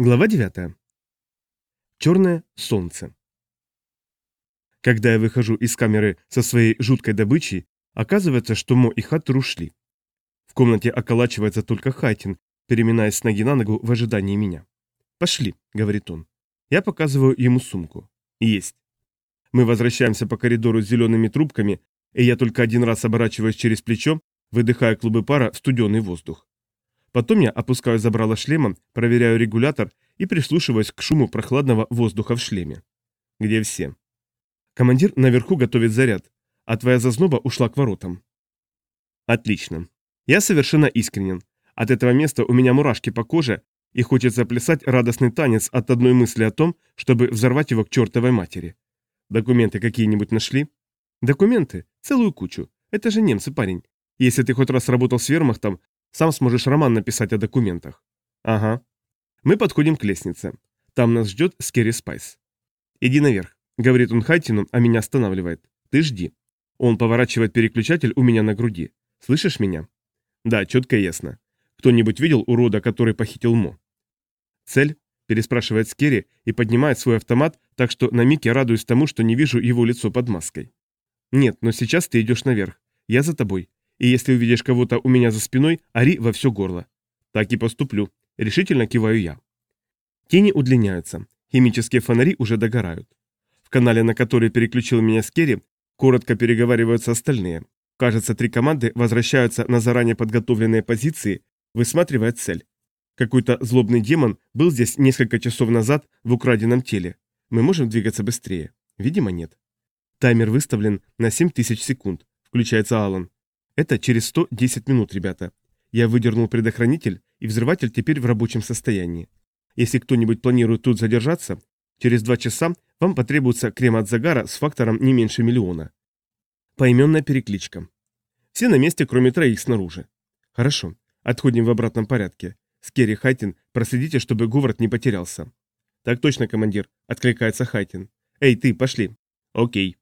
Глава 9. Черное солнце. Когда я выхожу из камеры со своей жуткой добычей, оказывается, что Мо и Хаттер ушли. В комнате околачивается только Хайтин, переминаясь с ноги на ногу в ожидании меня. «Пошли», — говорит он. Я показываю ему сумку. «Есть». Мы возвращаемся по коридору с зелеными трубками, и я только один раз оборачиваюсь через плечо, выдыхая клубы пара в студеный воздух. Потом я опускаю забрало шлема, проверяю регулятор и прислушиваюсь к шуму прохладного воздуха в шлеме. Где все? Командир наверху готовит заряд, а твоя зазноба ушла к воротам. Отлично. Я совершенно искренен. От этого места у меня мурашки по коже, и хочется плясать радостный танец от одной мысли о том, чтобы взорвать его к чертовой матери. Документы какие-нибудь нашли? Документы? Целую кучу. Это же немцы, парень. Если ты хоть раз работал с вермахтом, сам сможешь роман написать о документах. Ага. Мы подходим к лестнице. Там нас ждет Скерри Спайс. Иди наверх, говорит он Хайтину, а меня останавливает. Ты жди. Он поворачивает переключатель у меня на груди. Слышишь меня? Да, четко и ясно. Кто-нибудь видел урода, который похитил Мо? Цель? Переспрашивает Скерри и поднимает свой автомат, так что на миг я радуюсь тому, что не вижу его лицо под маской. Нет, но сейчас ты идешь наверх. Я за тобой и если увидишь кого-то у меня за спиной, ори во все горло. Так и поступлю. Решительно киваю я. Тени удлиняются. Химические фонари уже догорают. В канале, на который переключил меня Скерри, коротко переговариваются остальные. Кажется, три команды возвращаются на заранее подготовленные позиции, высматривая цель. Какой-то злобный демон был здесь несколько часов назад в украденном теле. Мы можем двигаться быстрее? Видимо, нет. Таймер выставлен на 7000 секунд. Включается Алан. Это через 110 минут, ребята. Я выдернул предохранитель, и взрыватель теперь в рабочем состоянии. Если кто-нибудь планирует тут задержаться, через два часа вам потребуется крем от загара с фактором не меньше миллиона. Поименная перекличка. Все на месте, кроме троих снаружи. Хорошо. Отходим в обратном порядке. Скерри Хайтин, проследите, чтобы Говард не потерялся. Так точно, командир, откликается Хайтин. Эй, ты, пошли. Окей.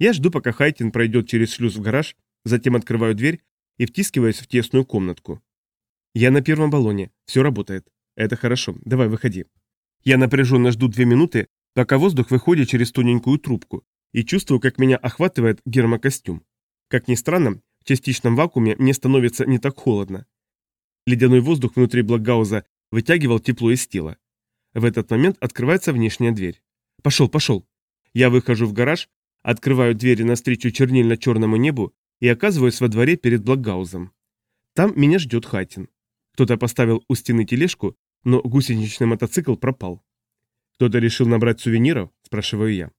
Я жду, пока Хайтин пройдет через шлюз в гараж, Затем открываю дверь и втискиваюсь в тесную комнатку. Я на первом баллоне. Все работает. Это хорошо. Давай, выходи. Я напряженно жду две минуты, пока воздух выходит через тоненькую трубку, и чувствую, как меня охватывает гермокостюм. Как ни странно, в частичном вакууме мне становится не так холодно. Ледяной воздух внутри Блокгауза вытягивал тепло из тела. В этот момент открывается внешняя дверь. Пошел, пошел. Я выхожу в гараж, открываю двери навстречу чернильно-черному небу и оказываюсь во дворе перед Блокгаузом. Там меня ждет Хатин. Кто-то поставил у стены тележку, но гусеничный мотоцикл пропал. «Кто-то решил набрать сувениров?» – спрашиваю я.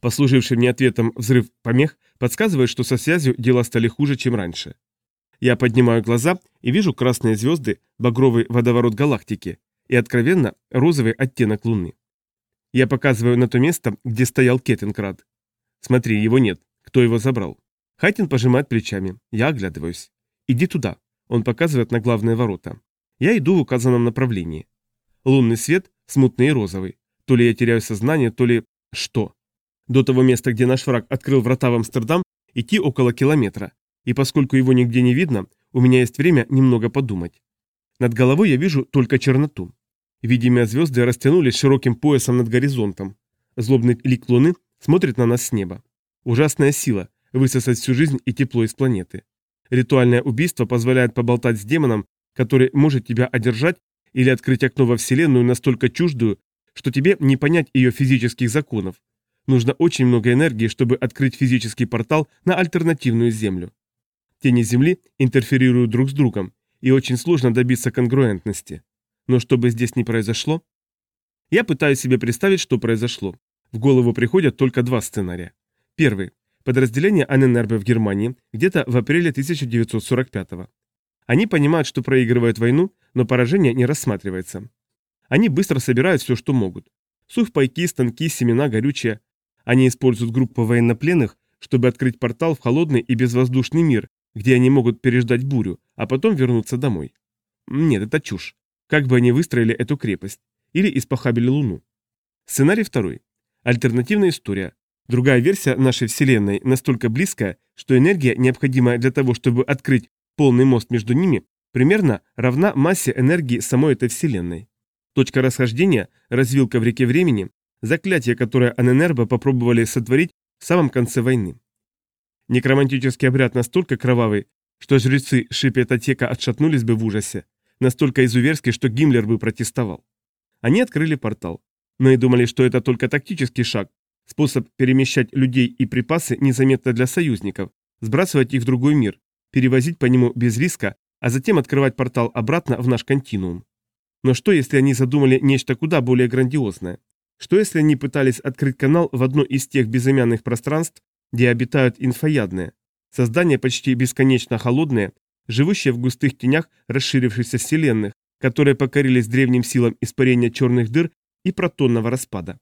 Послуживший мне ответом взрыв помех подсказывает, что со связью дела стали хуже, чем раньше. Я поднимаю глаза и вижу красные звезды, багровый водоворот галактики и, откровенно, розовый оттенок Луны. Я показываю на то место, где стоял Кеттенкрад. Смотри, его нет. Кто его забрал? Хайтин пожимает плечами. Я оглядываюсь. «Иди туда». Он показывает на главные ворота. Я иду в указанном направлении. Лунный свет, смутный и розовый. То ли я теряю сознание, то ли... Что? До того места, где наш враг открыл врата в Амстердам, идти около километра. И поскольку его нигде не видно, у меня есть время немного подумать. Над головой я вижу только черноту. Видимые звезды растянулись широким поясом над горизонтом. Злобный лик луны смотрит на нас с неба. Ужасная сила, высосать всю жизнь и тепло из планеты. Ритуальное убийство позволяет поболтать с демоном, который может тебя одержать или открыть окно во Вселенную настолько чуждую, что тебе не понять ее физических законов. Нужно очень много энергии, чтобы открыть физический портал на альтернативную Землю. Тени Земли интерферируют друг с другом, и очень сложно добиться конгруентности. Но чтобы здесь не произошло... Я пытаюсь себе представить, что произошло. В голову приходят только два сценария. Первый подразделение АННРБ в Германии где-то в апреле 1945 -го. Они понимают, что проигрывают войну, но поражение не рассматривается. Они быстро собирают все, что могут. Сухпайки, станки, семена, горючее. Они используют группу военнопленных, чтобы открыть портал в холодный и безвоздушный мир, где они могут переждать бурю, а потом вернуться домой. Нет, это чушь. Как бы они выстроили эту крепость? Или испохабили Луну? Сценарий второй. Альтернативная история. Другая версия нашей Вселенной настолько близкая, что энергия, необходимая для того, чтобы открыть полный мост между ними, примерно равна массе энергии самой этой Вселенной. Точка расхождения – развилка в реке времени, заклятие, которое Аненербо попробовали сотворить в самом конце войны. Некромантический обряд настолько кровавый, что жрецы Шипетотека отшатнулись бы в ужасе, настолько изуверский, что Гиммлер бы протестовал. Они открыли портал, но и думали, что это только тактический шаг, способ перемещать людей и припасы незаметно для союзников, сбрасывать их в другой мир, перевозить по нему без риска, а затем открывать портал обратно в наш континуум. Но что, если они задумали нечто куда более грандиозное? Что, если они пытались открыть канал в одно из тех безымянных пространств, где обитают инфоядные, создания почти бесконечно холодные, живущие в густых тенях расширившихся вселенных, которые покорились древним силам испарения черных дыр и протонного распада.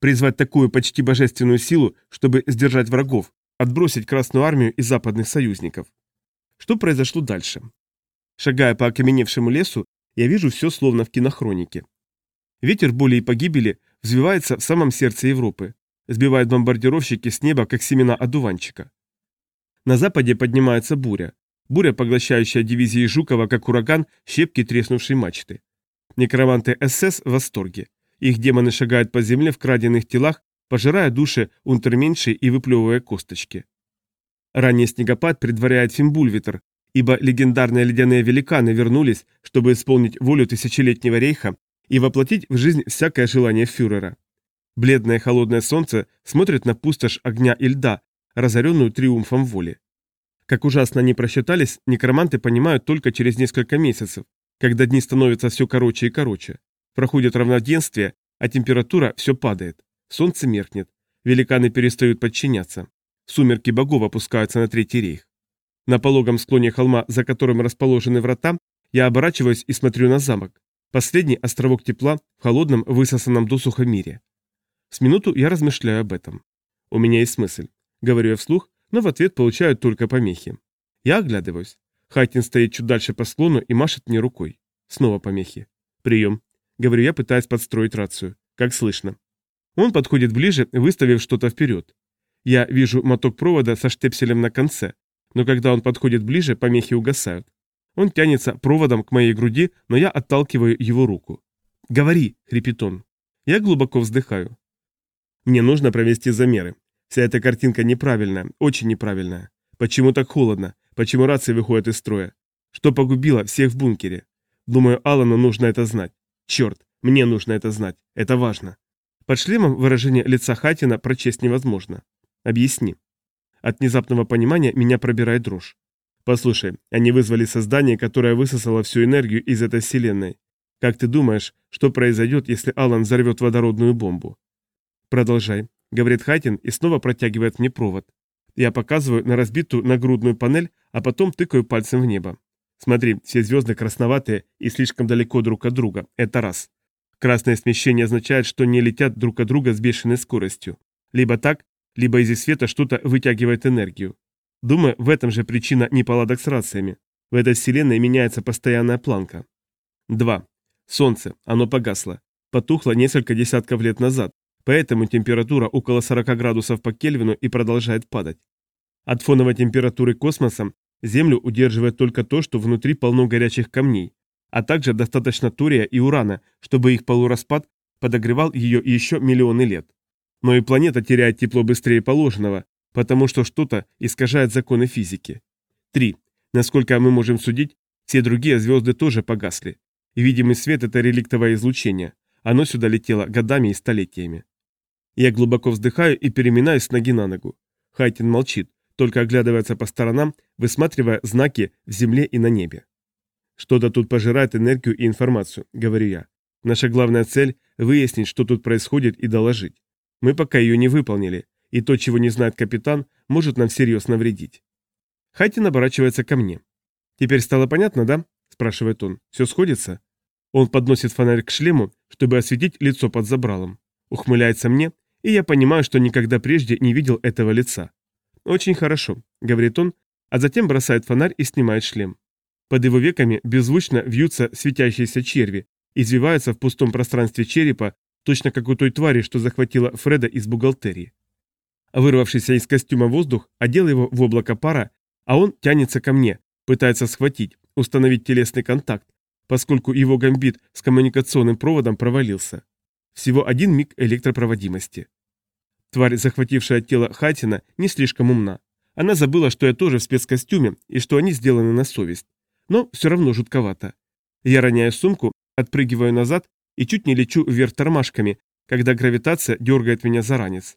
Призвать такую почти божественную силу, чтобы сдержать врагов, отбросить Красную Армию и западных союзников. Что произошло дальше? Шагая по окаменевшему лесу, я вижу все словно в кинохронике. Ветер боли и погибели взвивается в самом сердце Европы, сбивает бомбардировщики с неба, как семена одуванчика. На западе поднимается буря. Буря, поглощающая дивизии Жукова, как ураган, щепки треснувшей мачты. Некроманты СС в восторге. Их демоны шагают по земле в краденных телах, пожирая души унтерменьшей и выплевывая косточки. Ранний снегопад предваряет Фимбульвитер, ибо легендарные ледяные великаны вернулись, чтобы исполнить волю тысячелетнего рейха и воплотить в жизнь всякое желание фюрера. Бледное холодное солнце смотрит на пустошь огня и льда, разоренную триумфом воли. Как ужасно они просчитались, некроманты понимают только через несколько месяцев, когда дни становятся все короче и короче. Проходит равноденствие, а температура все падает. Солнце меркнет. Великаны перестают подчиняться. Сумерки богов опускаются на Третий рейх. На пологом склоне холма, за которым расположены врата, я оборачиваюсь и смотрю на замок. Последний островок тепла в холодном, высосанном досуха мире. С минуту я размышляю об этом. У меня есть мысль. Говорю я вслух, но в ответ получаю только помехи. Я оглядываюсь. Хайтин стоит чуть дальше по склону и машет мне рукой. Снова помехи. Прием. Говорю я, пытаясь подстроить рацию. Как слышно. Он подходит ближе, выставив что-то вперед. Я вижу моток провода со штепселем на конце, но когда он подходит ближе, помехи угасают. Он тянется проводом к моей груди, но я отталкиваю его руку. «Говори!» — хрипит он. Я глубоко вздыхаю. Мне нужно провести замеры. Вся эта картинка неправильная, очень неправильная. Почему так холодно? Почему рации выходят из строя? Что погубило всех в бункере? Думаю, Алану нужно это знать. Черт, мне нужно это знать. Это важно. Под шлемом выражение лица Хатина прочесть невозможно. Объясни. От внезапного понимания меня пробирает дрожь. Послушай, они вызвали создание, которое высосало всю энергию из этой вселенной. Как ты думаешь, что произойдет, если Алан взорвет водородную бомбу? Продолжай, говорит Хатин и снова протягивает мне провод. Я показываю на разбитую нагрудную панель, а потом тыкаю пальцем в небо. Смотри, все звезды красноватые и слишком далеко друг от друга. Это раз. Красное смещение означает, что не летят друг от друга с бешеной скоростью. Либо так, либо из их света что-то вытягивает энергию. Думаю, в этом же причина неполадок с рациями. В этой вселенной меняется постоянная планка. 2. Солнце. Оно погасло. Потухло несколько десятков лет назад, поэтому температура около 40 градусов по Кельвину и продолжает падать. От фоновой температуры космоса Землю удерживает только то, что внутри полно горячих камней, а также достаточно тория и урана, чтобы их полураспад подогревал ее еще миллионы лет. Но и планета теряет тепло быстрее положенного, потому что что-то искажает законы физики. 3. Насколько мы можем судить, все другие звезды тоже погасли. Видимый свет – это реликтовое излучение. Оно сюда летело годами и столетиями. Я глубоко вздыхаю и переминаюсь с ноги на ногу. Хайтин молчит, только оглядывается по сторонам, высматривая знаки в земле и на небе. Что-то тут пожирает энергию и информацию, говорю я. Наша главная цель – выяснить, что тут происходит и доложить. Мы пока ее не выполнили, и то, чего не знает капитан, может нам всерьез навредить. Хайтин оборачивается ко мне. «Теперь стало понятно, да?» – спрашивает он. «Все сходится?» Он подносит фонарь к шлему, чтобы осветить лицо под забралом. Ухмыляется мне, и я понимаю, что никогда прежде не видел этого лица. «Очень хорошо», — говорит он, а затем бросает фонарь и снимает шлем. Под его веками беззвучно вьются светящиеся черви, извиваются в пустом пространстве черепа, точно как у той твари, что захватила Фреда из бухгалтерии. Вырвавшийся из костюма воздух одел его в облако пара, а он тянется ко мне, пытается схватить, установить телесный контакт, поскольку его гамбит с коммуникационным проводом провалился. Всего один миг электропроводимости. Тварь, захватившая тело Хатина, не слишком умна. Она забыла, что я тоже в спецкостюме и что они сделаны на совесть. Но все равно жутковато. Я роняю сумку, отпрыгиваю назад и чуть не лечу вверх тормашками, когда гравитация дергает меня за ранец.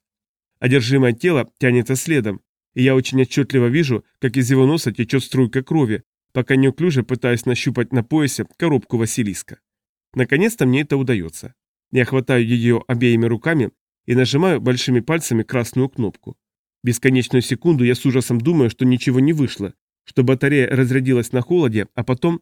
Одержимое тело тянется следом, и я очень отчетливо вижу, как из его носа течет струйка крови, пока неуклюже пытаюсь нащупать на поясе коробку Василиска. Наконец-то мне это удается. Я хватаю ее обеими руками и нажимаю большими пальцами красную кнопку. Бесконечную секунду я с ужасом думаю, что ничего не вышло, что батарея разрядилась на холоде, а потом...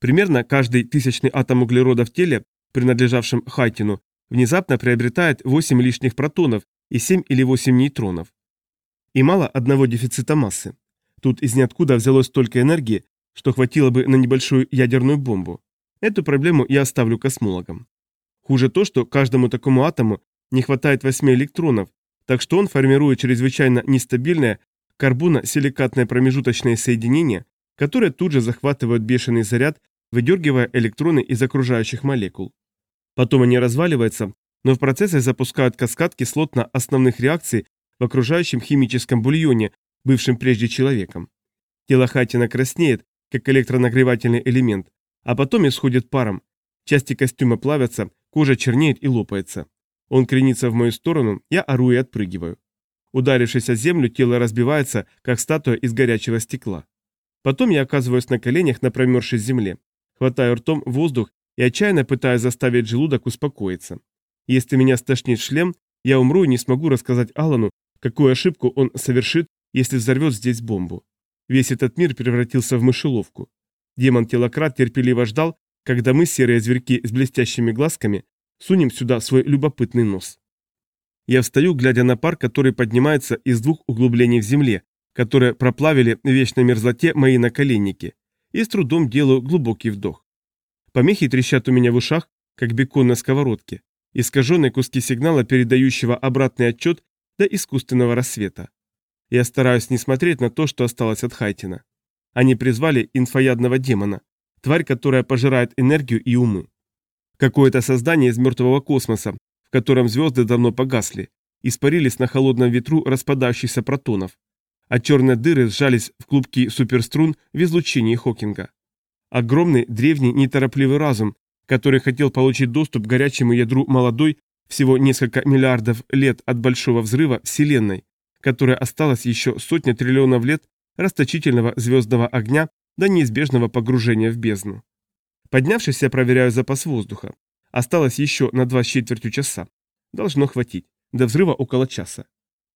Примерно каждый тысячный атом углерода в теле, принадлежавшем Хайтину, внезапно приобретает 8 лишних протонов и 7 или 8 нейтронов. И мало одного дефицита массы. Тут из ниоткуда взялось столько энергии, что хватило бы на небольшую ядерную бомбу. Эту проблему я оставлю космологам. Хуже то, что каждому такому атому не хватает 8 электронов, так что он формирует чрезвычайно нестабильное карбоно-силикатное промежуточное соединение, которое тут же захватывает бешеный заряд, выдергивая электроны из окружающих молекул. Потом они разваливаются, но в процессе запускают каскад кислотно-основных реакций в окружающем химическом бульоне, бывшем прежде человеком. Тело Хатина краснеет, как электронагревательный элемент, а потом исходит паром. Части костюма плавятся, кожа чернеет и лопается. Он кренится в мою сторону, я ору и отпрыгиваю. Ударившись о землю, тело разбивается, как статуя из горячего стекла. Потом я оказываюсь на коленях на промерзшей земле, хватаю ртом воздух и отчаянно пытаюсь заставить желудок успокоиться. Если меня стошнит шлем, я умру и не смогу рассказать Алану, какую ошибку он совершит, если взорвет здесь бомбу. Весь этот мир превратился в мышеловку. Демон-телократ терпеливо ждал, когда мы, серые зверьки с блестящими глазками, сунем сюда свой любопытный нос. Я встаю, глядя на пар, который поднимается из двух углублений в земле, которые проплавили в вечной мерзлоте мои наколенники, и с трудом делаю глубокий вдох. Помехи трещат у меня в ушах, как бекон на сковородке, искаженные куски сигнала, передающего обратный отчет до искусственного рассвета. Я стараюсь не смотреть на то, что осталось от Хайтина. Они призвали инфоядного демона, тварь, которая пожирает энергию и умы. Какое-то создание из мертвого космоса, в котором звезды давно погасли, испарились на холодном ветру распадающихся протонов, а черные дыры сжались в клубки суперструн в излучении Хокинга. Огромный, древний, неторопливый разум, который хотел получить доступ к горячему ядру молодой, всего несколько миллиардов лет от Большого взрыва Вселенной, которая осталась еще сотня триллионов лет расточительного звездного огня до неизбежного погружения в бездну. Поднявшись, я проверяю запас воздуха. Осталось еще на два с четвертью часа. Должно хватить. До взрыва около часа.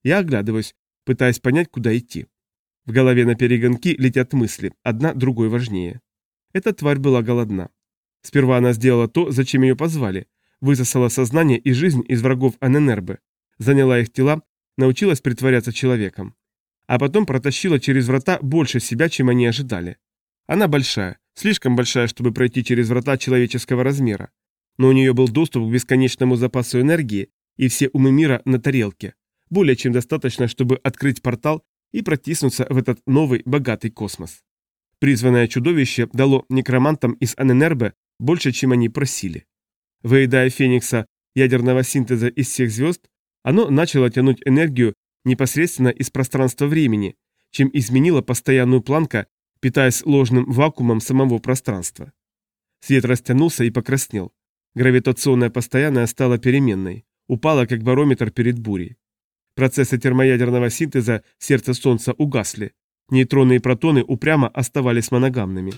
Я оглядываюсь, пытаясь понять, куда идти. В голове на перегонки летят мысли, одна другой важнее. Эта тварь была голодна. Сперва она сделала то, зачем ее позвали, высосала сознание и жизнь из врагов Аненербе, заняла их тела, научилась притворяться человеком. А потом протащила через врата больше себя, чем они ожидали. Она большая, слишком большая, чтобы пройти через врата человеческого размера. Но у нее был доступ к бесконечному запасу энергии и все умы мира на тарелке. Более чем достаточно, чтобы открыть портал и протиснуться в этот новый, богатый космос. Призванное чудовище дало некромантам из Аненербе больше, чем они просили. Выедая Феникса ядерного синтеза из всех звезд, оно начало тянуть энергию непосредственно из пространства-времени, чем изменило постоянную планка, питаясь ложным вакуумом самого пространства. Свет растянулся и покраснел. Гравитационная постоянная стала переменной, упала как барометр перед бурей. Процессы термоядерного синтеза сердца Солнца угасли. Нейтроны и протоны упрямо оставались моногамными.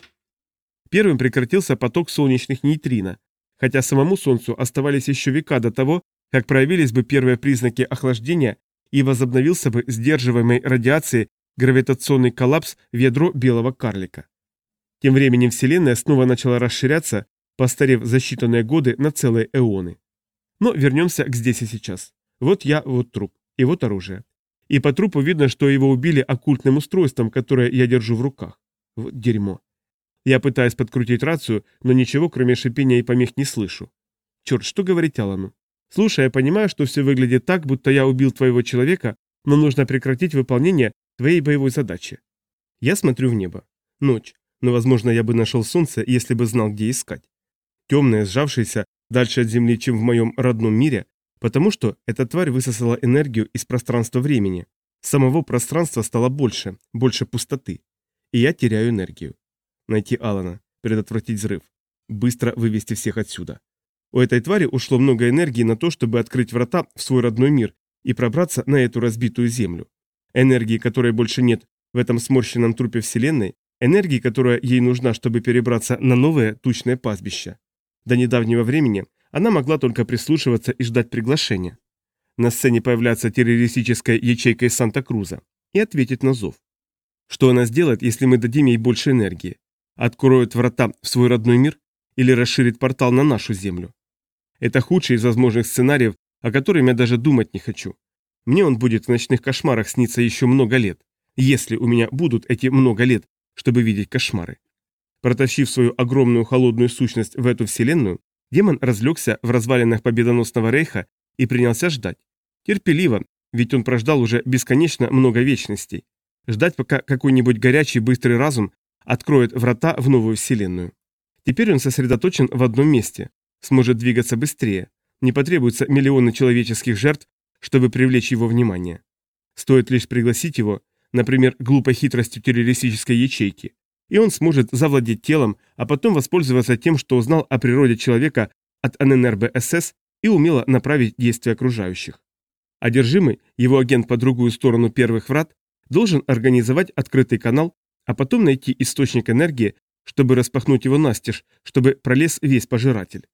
Первым прекратился поток солнечных нейтрино, хотя самому Солнцу оставались еще века до того, как проявились бы первые признаки охлаждения и возобновился бы сдерживаемой радиацией гравитационный коллапс в ядро белого карлика. Тем временем Вселенная снова начала расширяться, постарев за считанные годы на целые эоны. Но вернемся к здесь и сейчас. Вот я, вот труп, и вот оружие. И по трупу видно, что его убили оккультным устройством, которое я держу в руках. Вот дерьмо. Я пытаюсь подкрутить рацию, но ничего, кроме шипения и помех, не слышу. Черт, что говорить Алану? Слушай, я понимаю, что все выглядит так, будто я убил твоего человека, но нужно прекратить выполнение твоей боевой задачи. Я смотрю в небо. Ночь. но, возможно, я бы нашел солнце, если бы знал, где искать. Темное, сжавшееся дальше от Земли, чем в моем родном мире, потому что эта тварь высосала энергию из пространства-времени. Самого пространства стало больше, больше пустоты. И я теряю энергию. Найти Алана, предотвратить взрыв. Быстро вывести всех отсюда. У этой твари ушло много энергии на то, чтобы открыть врата в свой родной мир и пробраться на эту разбитую землю. Энергии, которой больше нет в этом сморщенном трупе Вселенной, энергии, которая ей нужна, чтобы перебраться на новое тучное пастбище. До недавнего времени она могла только прислушиваться и ждать приглашения. На сцене появляется террористическая ячейка из Санта-Круза и ответить на зов. Что она сделает, если мы дадим ей больше энергии? Откроет врата в свой родной мир или расширит портал на нашу Землю? Это худший из возможных сценариев, о котором я даже думать не хочу. Мне он будет в ночных кошмарах сниться еще много лет, если у меня будут эти много лет, чтобы видеть кошмары. Протащив свою огромную холодную сущность в эту вселенную, демон разлегся в развалинах победоносного рейха и принялся ждать. Терпеливо, ведь он прождал уже бесконечно много вечностей. Ждать, пока какой-нибудь горячий быстрый разум откроет врата в новую вселенную. Теперь он сосредоточен в одном месте, сможет двигаться быстрее, не потребуется миллионы человеческих жертв, чтобы привлечь его внимание. Стоит лишь пригласить его, например, глупой хитростью террористической ячейки, и он сможет завладеть телом, а потом воспользоваться тем, что узнал о природе человека от ННРБСС и умело направить действия окружающих. Одержимый, его агент по другую сторону первых врат, должен организовать открытый канал, а потом найти источник энергии, чтобы распахнуть его настежь, чтобы пролез весь пожиратель.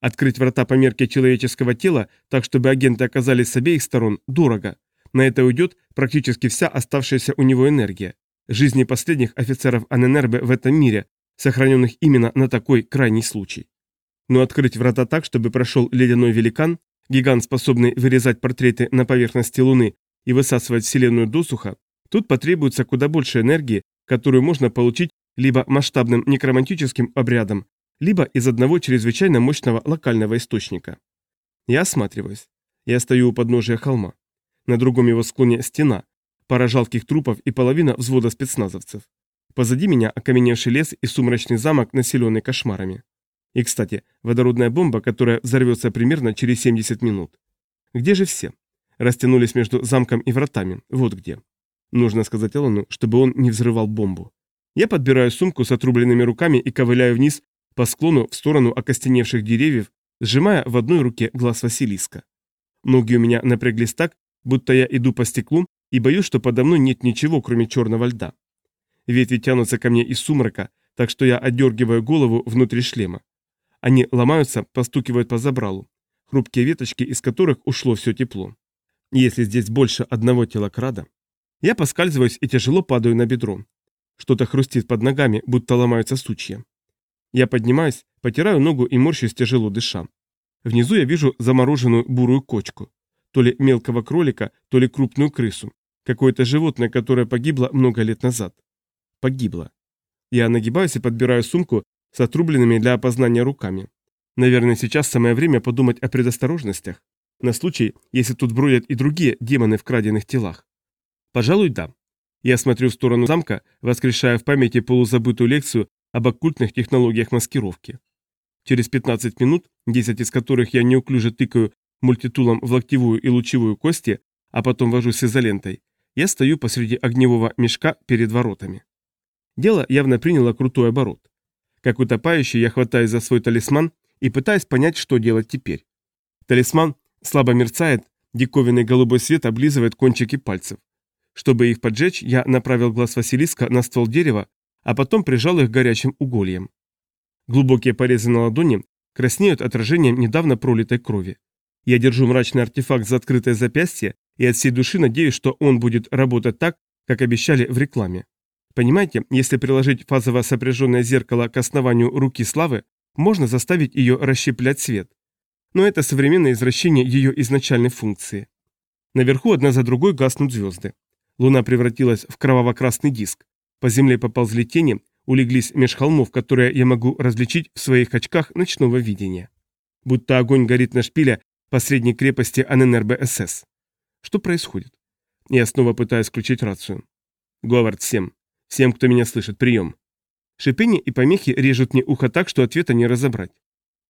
Открыть врата по мерке человеческого тела, так чтобы агенты оказались с обеих сторон, дорого. На это уйдет практически вся оставшаяся у него энергия. Жизни последних офицеров АННРБ в этом мире, сохраненных именно на такой крайний случай. Но открыть врата так, чтобы прошел ледяной великан, гигант, способный вырезать портреты на поверхности Луны и высасывать Вселенную досуха, тут потребуется куда больше энергии, которую можно получить либо масштабным некромантическим обрядом, либо из одного чрезвычайно мощного локального источника. Я осматриваюсь. Я стою у подножия холма. На другом его склоне стена, пара жалких трупов и половина взвода спецназовцев. Позади меня окаменевший лес и сумрачный замок, населенный кошмарами. И, кстати, водородная бомба, которая взорвется примерно через 70 минут. Где же все? Растянулись между замком и вратами. Вот где. Нужно сказать Элону, чтобы он не взрывал бомбу. Я подбираю сумку с отрубленными руками и ковыляю вниз по склону в сторону окостеневших деревьев, сжимая в одной руке глаз Василиска. Ноги у меня напряглись так, будто я иду по стеклу и боюсь, что подо мной нет ничего, кроме черного льда. Ветви тянутся ко мне из сумрака, так что я отдергиваю голову внутри шлема. Они ломаются, постукивают по забралу, хрупкие веточки, из которых ушло все тепло. Если здесь больше одного телокрада... Я поскальзываюсь и тяжело падаю на бедро. Что-то хрустит под ногами, будто ломаются сучья. Я поднимаюсь, потираю ногу и морщусь тяжело дыша. Внизу я вижу замороженную бурую кочку. То ли мелкого кролика, то ли крупную крысу. Какое-то животное, которое погибло много лет назад. Погибло. Я нагибаюсь и подбираю сумку с отрубленными для опознания руками. Наверное, сейчас самое время подумать о предосторожностях. На случай, если тут бродят и другие демоны в краденных телах. Пожалуй, да. Я смотрю в сторону замка, воскрешая в памяти полузабытую лекцию об оккультных технологиях маскировки. Через 15 минут, 10 из которых я неуклюже тыкаю мультитулом в локтевую и лучевую кости, а потом вожусь изолентой, я стою посреди огневого мешка перед воротами. Дело явно приняло крутой оборот. Как утопающий, я хватаюсь за свой талисман и пытаюсь понять, что делать теперь. Талисман слабо мерцает, диковинный голубой свет облизывает кончики пальцев. Чтобы их поджечь, я направил глаз Василиска на ствол дерева, а потом прижал их горячим угольем. Глубокие порезы на ладони краснеют отражением недавно пролитой крови. Я держу мрачный артефакт за открытое запястье и от всей души надеюсь, что он будет работать так, как обещали в рекламе. Понимаете, если приложить фазово сопряженное зеркало к основанию руки славы, можно заставить ее расщеплять свет. Но это современное извращение ее изначальной функции. Наверху одна за другой гаснут звезды. Луна превратилась в кроваво-красный диск. По земле поползли тени, улеглись меж холмов, которые я могу различить в своих очках ночного видения. Будто огонь горит на шпиле посредней крепости АННРБСС. Что происходит? Я снова пытаюсь включить рацию. Говард, всем. Всем, кто меня слышит, прием. Шипение и помехи режут мне ухо так, что ответа не разобрать.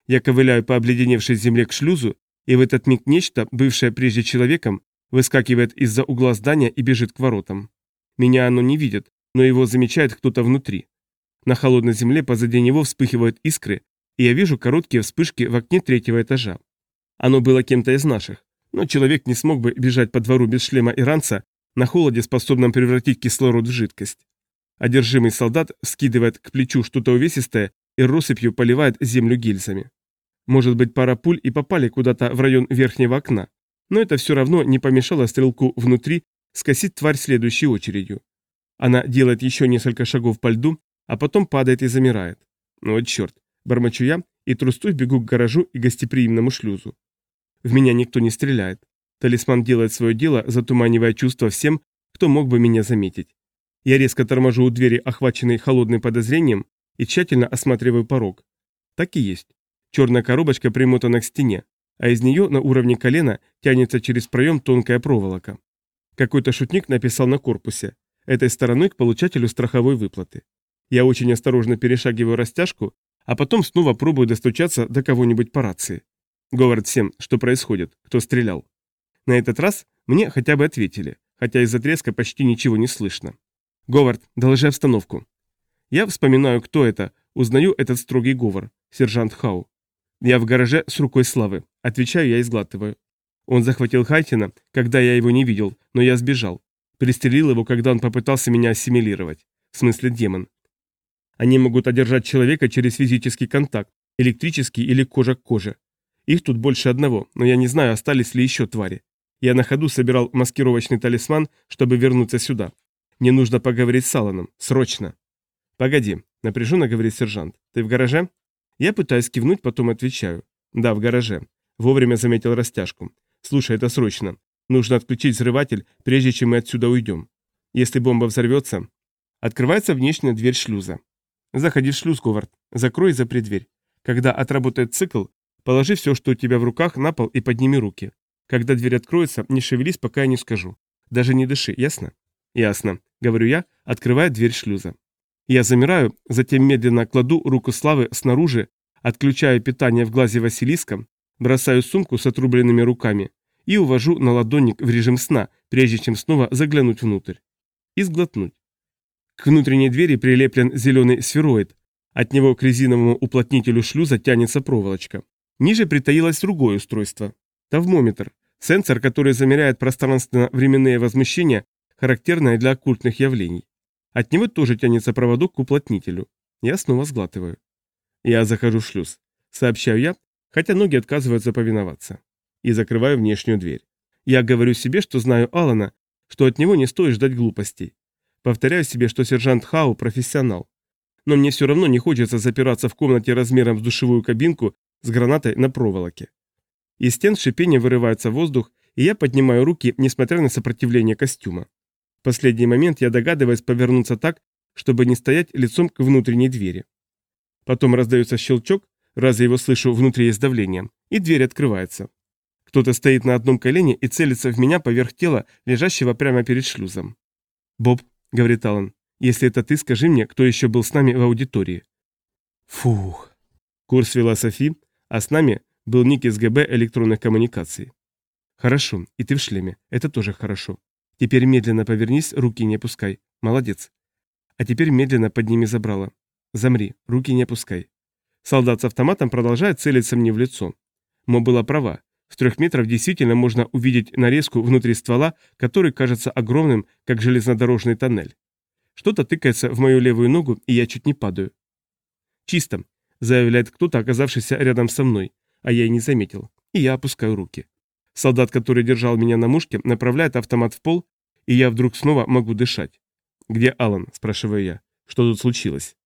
Я ковыляю по обледеневшей земле к шлюзу, и в этот миг нечто, бывшее прежде человеком, выскакивает из-за угла здания и бежит к воротам. Меня оно не видит, но его замечает кто-то внутри. На холодной земле позади него вспыхивают искры, и я вижу короткие вспышки в окне третьего этажа. Оно было кем-то из наших, но человек не смог бы бежать по двору без шлема иранца на холоде, способном превратить кислород в жидкость. Одержимый солдат скидывает к плечу что-то увесистое и россыпью поливает землю гильзами. Может быть, пара пуль и попали куда-то в район верхнего окна, но это все равно не помешало стрелку внутри скосить тварь следующей очередью. Она делает еще несколько шагов по льду, а потом падает и замирает. Ну вот черт, бормочу я и трустой бегу к гаражу и гостеприимному шлюзу. В меня никто не стреляет. Талисман делает свое дело, затуманивая чувства всем, кто мог бы меня заметить. Я резко торможу у двери, охваченной холодным подозрением, и тщательно осматриваю порог. Так и есть. Черная коробочка примотана к стене, а из нее на уровне колена тянется через проем тонкая проволока. Какой-то шутник написал на корпусе. Этой стороной к получателю страховой выплаты. Я очень осторожно перешагиваю растяжку, а потом снова пробую достучаться до кого-нибудь по рации. Говард всем, что происходит, кто стрелял. На этот раз мне хотя бы ответили, хотя из-за треска почти ничего не слышно. «Говард, доложи обстановку». Я вспоминаю, кто это, узнаю этот строгий говор, сержант Хау. «Я в гараже с рукой славы», отвечаю я и сглатываю. Он захватил Хайтина, когда я его не видел, но я сбежал. Пристрелил его, когда он попытался меня ассимилировать. В смысле демон. Они могут одержать человека через физический контакт, электрический или кожа к коже. Их тут больше одного, но я не знаю, остались ли еще твари. Я на ходу собирал маскировочный талисман, чтобы вернуться сюда. Мне нужно поговорить с Алланом. Срочно. Погоди, напряженно говорит сержант. Ты в гараже? Я пытаюсь кивнуть, потом отвечаю. Да, в гараже. Вовремя заметил растяжку. Слушай, это срочно. Нужно отключить взрыватель, прежде чем мы отсюда уйдем. Если бомба взорвется... Открывается внешняя дверь шлюза. Заходи в шлюз, Говард. Закрой и запри. Когда отработает цикл, положи все, что у тебя в руках, на пол и подними руки. Когда дверь откроется, не шевелись, пока я не скажу. Даже не дыши, ясно? «Ясно», — говорю я, открывая дверь шлюза. Я замираю, затем медленно кладу руку Славы снаружи, отключаю питание в глазе Василиска, бросаю сумку с отрубленными руками и увожу на ладонник в режим сна, прежде чем снова заглянуть внутрь. И сглотнуть. К внутренней двери прилеплен зеленый сфероид. От него к резиновому уплотнителю шлюза тянется проволочка. Ниже притаилось другое устройство. Тавмометр. Сенсор, который замеряет пространственно-временные возмущения характерное для оккультных явлений. От него тоже тянется проводок к уплотнителю. Я снова сглатываю. Я захожу в шлюз. Сообщаю я, хотя ноги отказываются повиноваться. И закрываю внешнюю дверь. Я говорю себе, что знаю Алана, что от него не стоит ждать глупостей. Повторяю себе, что сержант Хау профессионал. Но мне все равно не хочется запираться в комнате размером с душевую кабинку с гранатой на проволоке. Из стен шипением вырывается воздух, и я поднимаю руки, несмотря на сопротивление костюма последний момент я догадываюсь повернуться так, чтобы не стоять лицом к внутренней двери. Потом раздается щелчок, раз я его слышу, внутри есть давление, и дверь открывается. Кто-то стоит на одном колене и целится в меня поверх тела, лежащего прямо перед шлюзом. «Боб», — говорит Аллан, — «если это ты, скажи мне, кто еще был с нами в аудитории». Фух. Курс вела Софи, а с нами был ник из ГБ электронных коммуникаций. Хорошо, и ты в шлеме, это тоже хорошо. Теперь медленно повернись, руки не опускай. Молодец. А теперь медленно подними забрало. Замри, руки не опускай. Солдат с автоматом продолжает целиться мне в лицо. Мо была права. С трех метров действительно можно увидеть нарезку внутри ствола, который кажется огромным, как железнодорожный тоннель. Что-то тыкается в мою левую ногу, и я чуть не падаю. «Чисто», — заявляет кто-то, оказавшийся рядом со мной, а я и не заметил, и я опускаю руки. Солдат, который держал меня на мушке, направляет автомат в пол, и я вдруг снова могу дышать. «Где Алан?» – спрашиваю я. «Что тут случилось?»